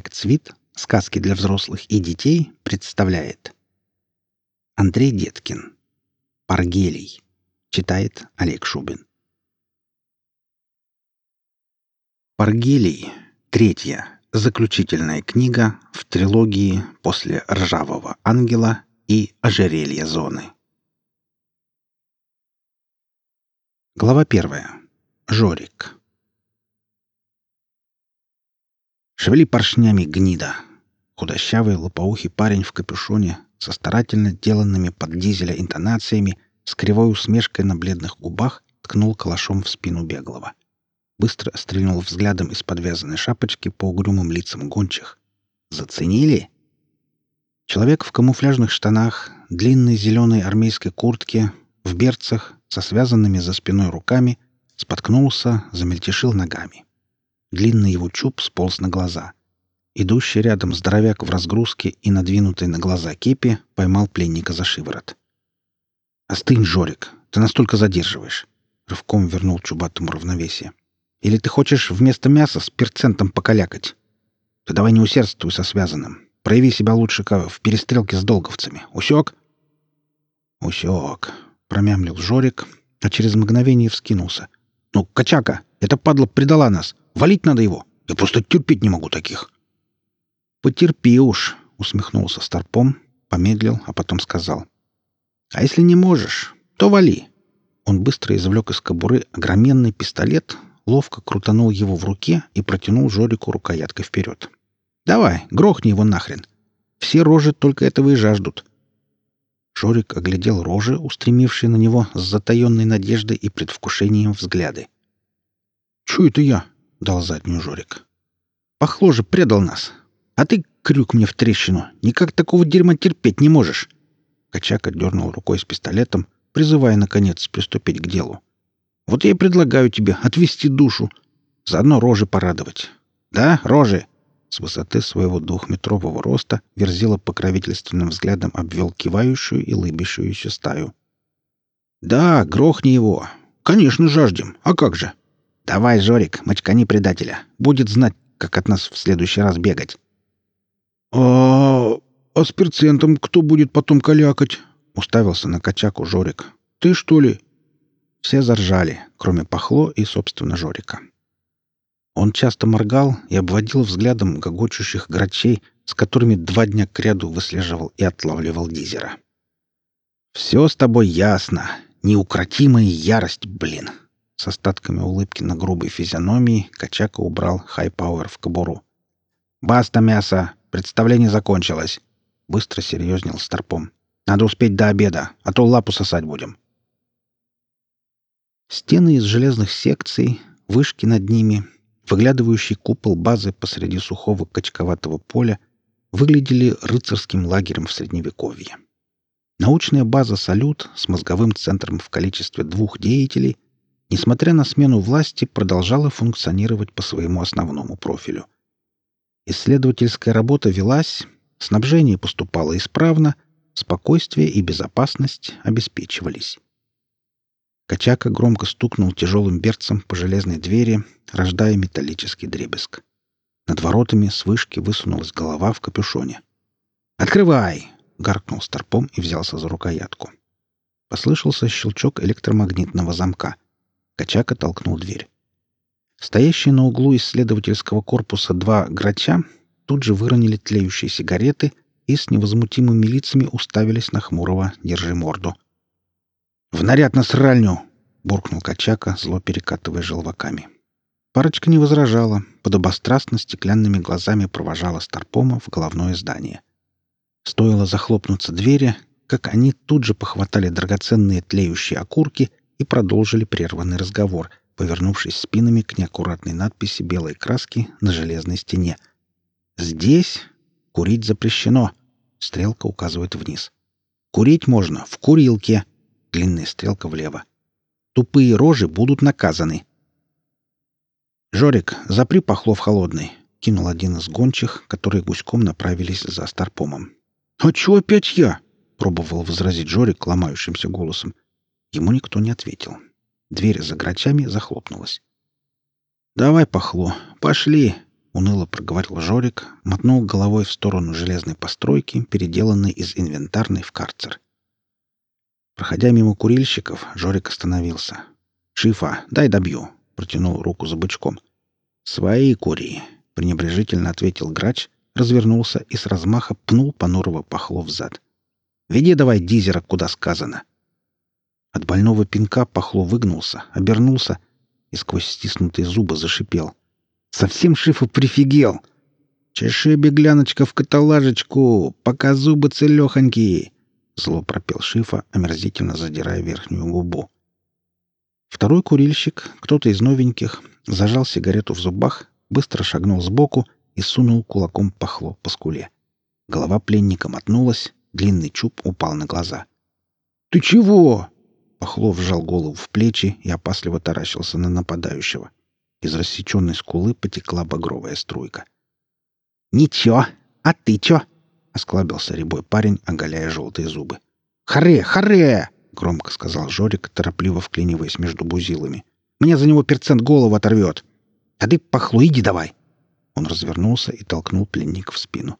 Проект «Свит. Сказки для взрослых и детей» представляет Андрей Деткин. Паргелий. Читает Олег Шубин. Паргелий. Третья, заключительная книга в трилогии «После ржавого ангела» и «Ожерелья зоны». Глава первая. Жорик. Шевели поршнями гнида. Худощавый лопоухий парень в капюшоне со старательно деланными под дизеля интонациями, с кривой усмешкой на бледных губах, ткнул калашом в спину беглого. Быстро стрельнул взглядом из подвязанной шапочки по угрюмым лицам гончих. «Заценили?» Человек в камуфляжных штанах, длинной зеленой армейской куртке, в берцах, со связанными за спиной руками, споткнулся, замельтешил ногами. Длинный его чуб сполз на глаза. Идущий рядом здоровяк в разгрузке и надвинутой на глаза кепи поймал пленника за шиворот. «Остынь, Жорик, ты настолько задерживаешь!» Рывком вернул чубатому равновесие. «Или ты хочешь вместо мяса с перцентом покалякать? Ты давай не усердствуй со связанным. Прояви себя лучше в перестрелке с долговцами. Усек?» «Усек», — промямлил Жорик, а через мгновение вскинулся. «Ну, качака, эта падла предала нас. Валить надо его. Я просто терпеть не могу таких. Потерпи уж, усмехнулся Старпом, помедлил, а потом сказал. А если не можешь, то вали. Он быстро извлек из кобуры огроменный пистолет, ловко крутанул его в руке и протянул Жорику рукояткой вперед. «Давай, грохни его нахрен. Все рожи только этого и жаждут». Жорик оглядел рожи, устремившие на него с затаенной надеждой и предвкушением взгляды. «Чё это я?» — дал заднюю Жорик. «Пахло предал нас. А ты, крюк мне в трещину, никак такого дерьма терпеть не можешь». Качак дернул рукой с пистолетом, призывая, наконец, приступить к делу. «Вот я и предлагаю тебе отвести душу, заодно рожи порадовать. Да, рожи?» С высоты своего двухметрового роста Верзила покровительственным взглядом обвел кивающую и лыбящуюся стаю. «Да, грохни его. Конечно, жаждем. А как же?» «Давай, Жорик, мочкани предателя. Будет знать, как от нас в следующий раз бегать». «А, а с перцентом кто будет потом калякать?» — уставился на качаку Жорик. «Ты, что ли?» Все заржали, кроме Пахло и, собственно, Жорика. Он часто моргал и обводил взглядом гогочущих грачей, с которыми два дня кряду выслеживал и отлавливал Дизера. «Все с тобой ясно. Неукротимая ярость, блин!» С остатками улыбки на грубой физиономии Качака убрал хай-пауэр в кобуру. «Баста, мясо! Представление закончилось!» Быстро серьезнел Старпом. «Надо успеть до обеда, а то лапу сосать будем!» Стены из железных секций, вышки над ними, выглядывающий купол базы посреди сухого качковатого поля выглядели рыцарским лагерем в Средневековье. Научная база «Салют» с мозговым центром в количестве двух деятелей — несмотря на смену власти, продолжала функционировать по своему основному профилю. Исследовательская работа велась, снабжение поступало исправно, спокойствие и безопасность обеспечивались. Качака громко стукнул тяжелым берцем по железной двери, рождая металлический дребезг. Над воротами с вышки высунулась голова в капюшоне. «Открывай!» — гаркнул старпом и взялся за рукоятку. Послышался щелчок электромагнитного замка — Качака толкнул дверь. Стоящие на углу исследовательского корпуса два грача тут же выронили тлеющие сигареты и с невозмутимыми лицами уставились на хмурого «Держи морду». «В наряд на сральню!» — буркнул Качака, зло перекатывая желваками. Парочка не возражала, подобострастно стеклянными глазами провожала Старпома в головное здание. Стоило захлопнуться двери, как они тут же похватали драгоценные тлеющие окурки и продолжили прерванный разговор, повернувшись спинами к неаккуратной надписи белой краски на железной стене. «Здесь курить запрещено», — стрелка указывает вниз. «Курить можно в курилке», — длинная стрелка влево. «Тупые рожи будут наказаны». «Жорик, запри пахло в холодный», — кинул один из гончих, которые гуськом направились за Старпомом. «А чё опять я?» — пробовал возразить Жорик ломающимся голосом. Ему никто не ответил. Дверь за грачами захлопнулась. «Давай, Пахло, пошли!» — уныло проговорил Жорик, мотнул головой в сторону железной постройки, переделанной из инвентарной в карцер. Проходя мимо курильщиков, Жорик остановился. «Шифа, дай добью!» — протянул руку за бычком. «Свои кури!» — пренебрежительно ответил грач, развернулся и с размаха пнул Понурова пахло взад. «Веди давай дизера, куда сказано!» От больного пинка Пахло выгнулся, обернулся и сквозь стиснутые зубы зашипел. «Совсем Шифа прифигел! Чеши, бегляночка, в каталажечку, пока зубы целехонькие!» Зло пропел Шифа, омерзительно задирая верхнюю губу. Второй курильщик, кто-то из новеньких, зажал сигарету в зубах, быстро шагнул сбоку и сунул кулаком пахло по скуле. Голова пленника мотнулась, длинный чуб упал на глаза. «Ты чего?» Пахлов сжал голову в плечи и опасливо таращился на нападающего. Из рассеченной скулы потекла багровая струйка. «Ничего! А ты чё?» — осклабился рябой парень, оголяя желтые зубы. «Харе! Харе!» — громко сказал Жорик, торопливо вклиниваясь между бузилами. «Мне за него перцент голову оторвет! А ты, Пахло, иди давай!» Он развернулся и толкнул пленника в спину.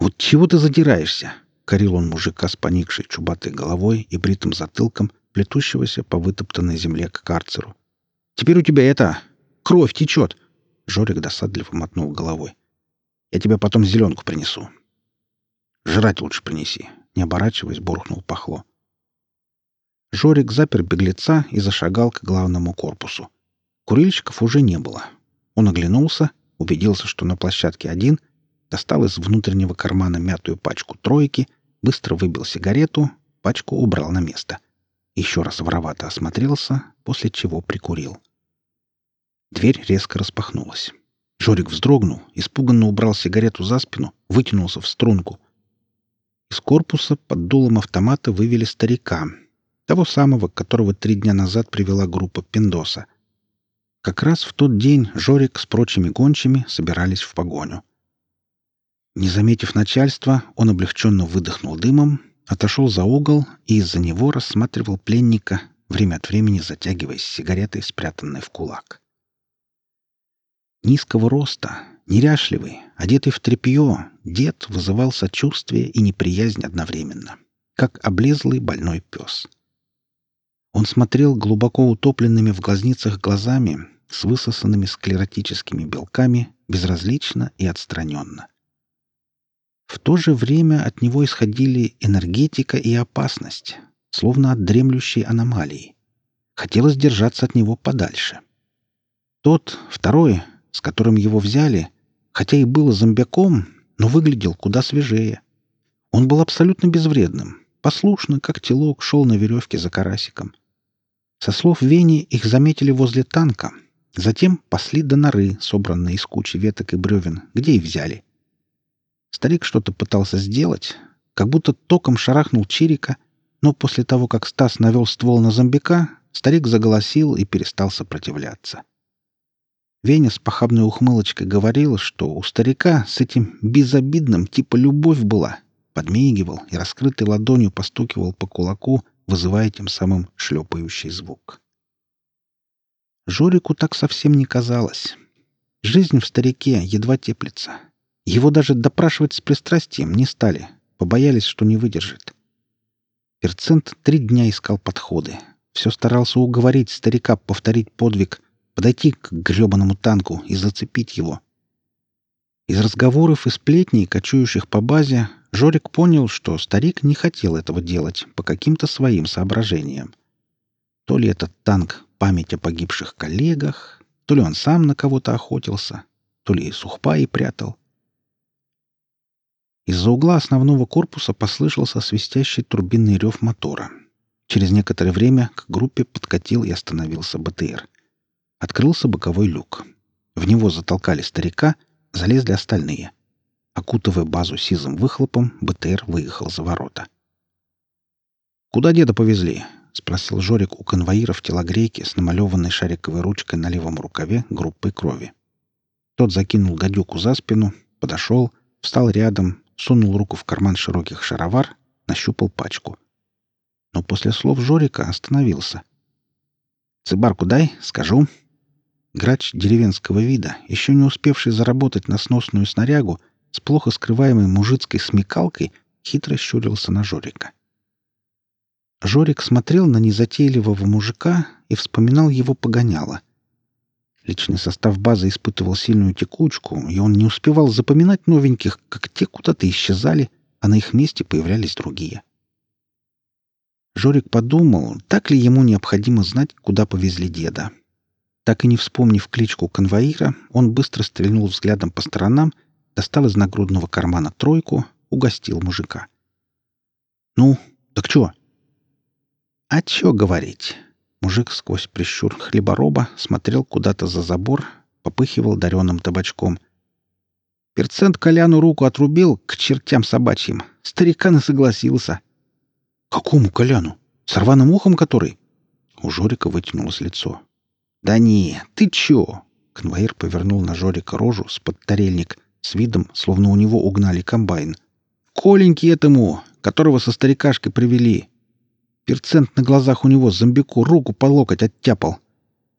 «Вот чего ты задираешься?» Корил он мужика с поникшей чубатой головой и бритым затылком, плетущегося по вытоптанной земле к карцеру. «Теперь у тебя это... кровь течет!» Жорик досадливо мотнул головой. «Я тебе потом зеленку принесу». «Жрать лучше принеси», — не оборачиваясь, буркнул пахло. Жорик запер беглеца и зашагал к главному корпусу. Курильщиков уже не было. Он оглянулся, убедился, что на площадке один, достал из внутреннего кармана мятую пачку тройки быстро выбил сигарету, пачку убрал на место. Еще раз воровато осмотрелся, после чего прикурил. Дверь резко распахнулась. Жорик вздрогнул, испуганно убрал сигарету за спину, вытянулся в струнку. Из корпуса под дулом автомата вывели старика, того самого, которого три дня назад привела группа Пиндоса. Как раз в тот день Жорик с прочими гончими собирались в погоню. Не заметив начальства, он облегченно выдохнул дымом, отошел за угол и из-за него рассматривал пленника, время от времени затягиваясь сигаретой, спрятанной в кулак. Низкого роста, неряшливый, одетый в тряпье, дед вызывал сочувствие и неприязнь одновременно, как облезлый больной пес. Он смотрел глубоко утопленными в глазницах глазами, с высосанными склеротическими белками, безразлично и отстраненно. В то же время от него исходили энергетика и опасность, словно от дремлющей аномалии. Хотелось держаться от него подальше. Тот, второй, с которым его взяли, хотя и был зомбяком, но выглядел куда свежее. Он был абсолютно безвредным, послушно, как телок, шел на веревке за карасиком. Со слов Вени их заметили возле танка, затем пасли до норы, собранной из кучи веток и бревен, где и взяли. Старик что-то пытался сделать, как будто током шарахнул Чирика, но после того, как Стас навел ствол на зомбика, старик заголосил и перестал сопротивляться. Веня с похабной ухмылочкой говорил, что у старика с этим безобидным типа любовь была, подмигивал и раскрытой ладонью постукивал по кулаку, вызывая тем самым шлепающий звук. Жорику так совсем не казалось. Жизнь в старике едва теплится, его даже допрашивать с пристрастием не стали, побоялись, что не выдержит. Перцент три дня искал подходы. Все старался уговорить старика повторить подвиг, подойти к гребаному танку и зацепить его. Из разговоров и сплетней, кочующих по базе, Жорик понял, что старик не хотел этого делать по каким-то своим соображениям. То ли этот танк — память о погибших коллегах, то ли он сам на кого-то охотился, то ли сухпаи прятал. Из-за угла основного корпуса послышался свистящий турбинный рев мотора. Через некоторое время к группе подкатил и остановился БТР. Открылся боковой люк. В него затолкали старика, залезли остальные. Окутывая базу сизым выхлопом, БТР выехал за ворота. «Куда деда повезли?» — спросил Жорик у конвоира в телогрейке с намалеванной шариковой ручкой на левом рукаве группой крови. Тот закинул гадюку за спину, подошел, встал рядом, сунул руку в карман широких шаровар, нащупал пачку. Но после слов Жорика остановился. «Цыбарку дай, скажу». Грач деревенского вида, еще не успевший заработать на сносную снарягу, с плохо скрываемой мужицкой смекалкой, хитро щурился на Жорика. Жорик смотрел на незатейливого мужика и вспоминал его погоняло. Личный состав базы испытывал сильную текучку, и он не успевал запоминать новеньких, как те куда-то исчезали, а на их месте появлялись другие. Жорик подумал, так ли ему необходимо знать, куда повезли деда. Так и не вспомнив кличку конвоира, он быстро стрельнул взглядом по сторонам, достал из нагрудного кармана тройку, угостил мужика. «Ну, так чё?» «А чё говорить?» Мужик сквозь прищур хлебороба смотрел куда-то за забор, попыхивал дареным табачком. Перцент Коляну руку отрубил к чертям собачьим. Старикан и согласился. «Какому Коляну? С рваным ухом который?» У Жорика вытянулось лицо. «Да не, ты чё?» Конвоир повернул на Жорика рожу с подтарельник с видом, словно у него угнали комбайн. «Коленьки этому, которого со старикашкой привели. Перцент на глазах у него зомбику руку по локоть оттяпал.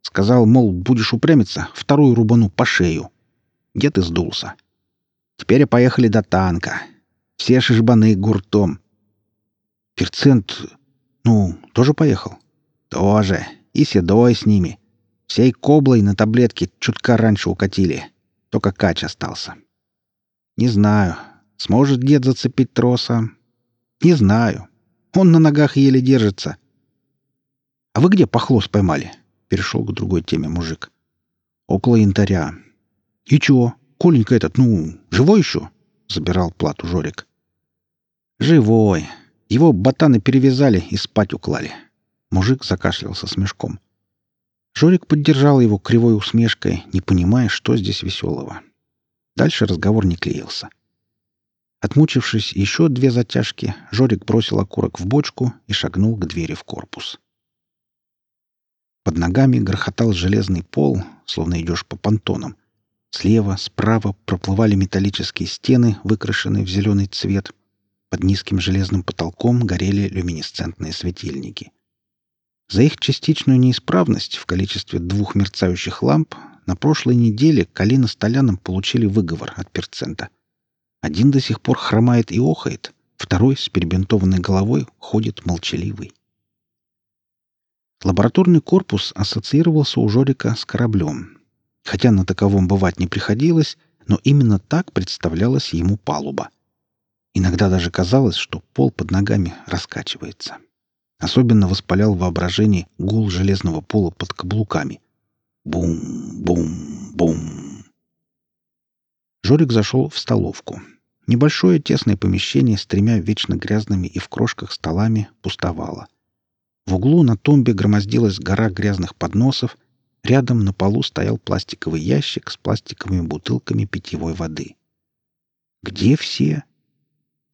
Сказал, мол, будешь упрямиться, вторую рубану по шею. Дед и сдулся. Теперь поехали до танка. Все шишбаны гуртом. Перцент, ну, тоже поехал? Тоже. И седой с ними. Всей коблой на таблетке чутка раньше укатили. Только Кач остался. Не знаю, сможет дед зацепить троса. Не знаю. Он на ногах еле держится. А вы где похлос поймали? Перешел к другой теме мужик. Около янтаря. И чего? Коленька этот, ну, живой еще? Забирал плату Жорик. Живой. Его ботаны перевязали и спать уклали. Мужик закашлялся с мешком. Жорик поддержал его кривой усмешкой, не понимая, что здесь веселого. Дальше разговор не клеился. Отмучившись еще две затяжки, Жорик бросил окурок в бочку и шагнул к двери в корпус. Под ногами грохотал железный пол, словно идешь по понтонам. Слева, справа проплывали металлические стены, выкрашенные в зеленый цвет. Под низким железным потолком горели люминесцентные светильники. За их частичную неисправность в количестве двух мерцающих ламп на прошлой неделе Калина с Толяном получили выговор от перцента — один до сих пор хромает и охает, второй с перебинтованной головой ходит молчаливый. Лабораторный корпус ассоциировался у Жорика с кораблем. Хотя на таковом бывать не приходилось, но именно так представлялась ему палуба. Иногда даже казалось, что пол под ногами раскачивается. Особенно воспалял воображение гул железного пола под каблуками. Бум-бум-бум. Жорик зашел в столовку. Небольшое тесное помещение с тремя вечно грязными и в крошках столами пустовало. В углу на тумбе громоздилась гора грязных подносов, рядом на полу стоял пластиковый ящик с пластиковыми бутылками питьевой воды. Где все?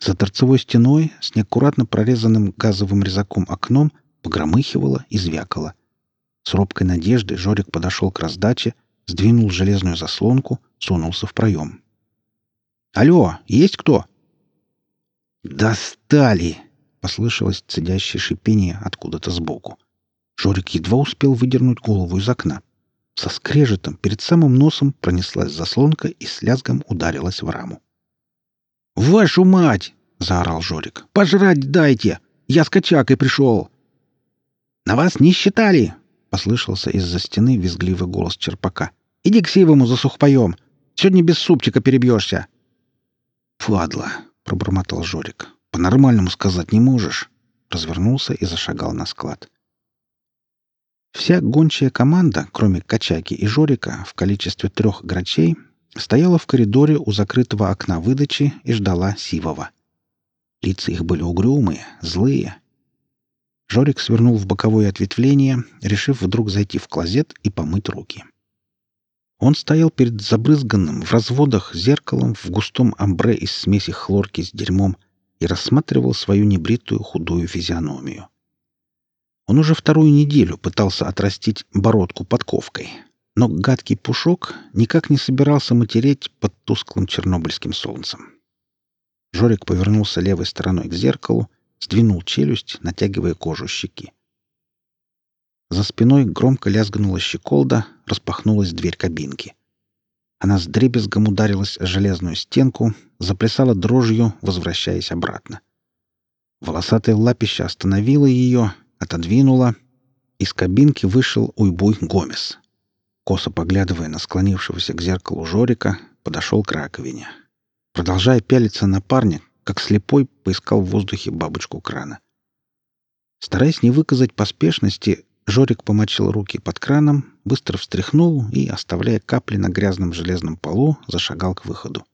За торцевой стеной с неаккуратно прорезанным газовым резаком окном погромыхивало и звякало. С робкой надеждой Жорик подошел к раздаче, сдвинул железную заслонку, сунулся в проем. «Алло, есть кто?» «Достали!» — послышалось цедящее шипение откуда-то сбоку. Жорик едва успел выдернуть голову из окна. Со скрежетом перед самым носом пронеслась заслонка и с лязгом ударилась в раму. «Вашу мать!» — заорал Жорик. «Пожрать дайте! Я с качакой пришел!» «На вас не считали!» — послышался из-за стены визгливый голос черпака. Иди к Сивому за сухпоем. Сегодня без супчика перебьешься. «Падла!» — пробормотал Жорик. «По-нормальному сказать не можешь». Развернулся и зашагал на склад. Вся гончая команда, кроме Качаки и Жорика, в количестве трех грачей, стояла в коридоре у закрытого окна выдачи и ждала Сивова. Лица их были угрюмые, злые. Жорик свернул в боковое ответвление, решив вдруг зайти в клозет и помыть руки. Он стоял перед забрызганным в разводах зеркалом в густом амбре из смеси хлорки с дерьмом и рассматривал свою небритую худую физиономию. Он уже вторую неделю пытался отрастить бородку подковкой, но гадкий пушок никак не собирался матереть под тусклым чернобыльским солнцем. Жорик повернулся левой стороной к зеркалу, сдвинул челюсть, натягивая кожу щеки. За спиной громко лязгнула щеколда, распахнулась дверь кабинки. Она с дребезгом ударилась о железную стенку, заплясала дрожью, возвращаясь обратно. Волосатое лапище остановило ее, отодвинуло. Из кабинки вышел Уйбуй Гомес. Косо поглядывая на склонившегося к зеркалу Жорика, подошел к раковине. Продолжая пялиться на парня, как слепой поискал в воздухе бабочку крана. Стараясь не выказать поспешности, Жорик помочил руки под краном, быстро встряхнул и, оставляя капли на грязном железном полу, зашагал к выходу.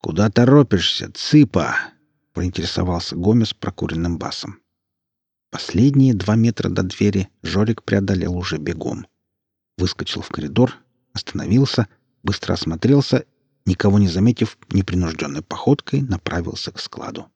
«Куда торопишься, цыпа?» — поинтересовался Гомес прокуренным басом. Последние два метра до двери Жорик преодолел уже бегом. Выскочил в коридор, остановился, быстро осмотрелся, никого не заметив, непринужденной походкой направился к складу.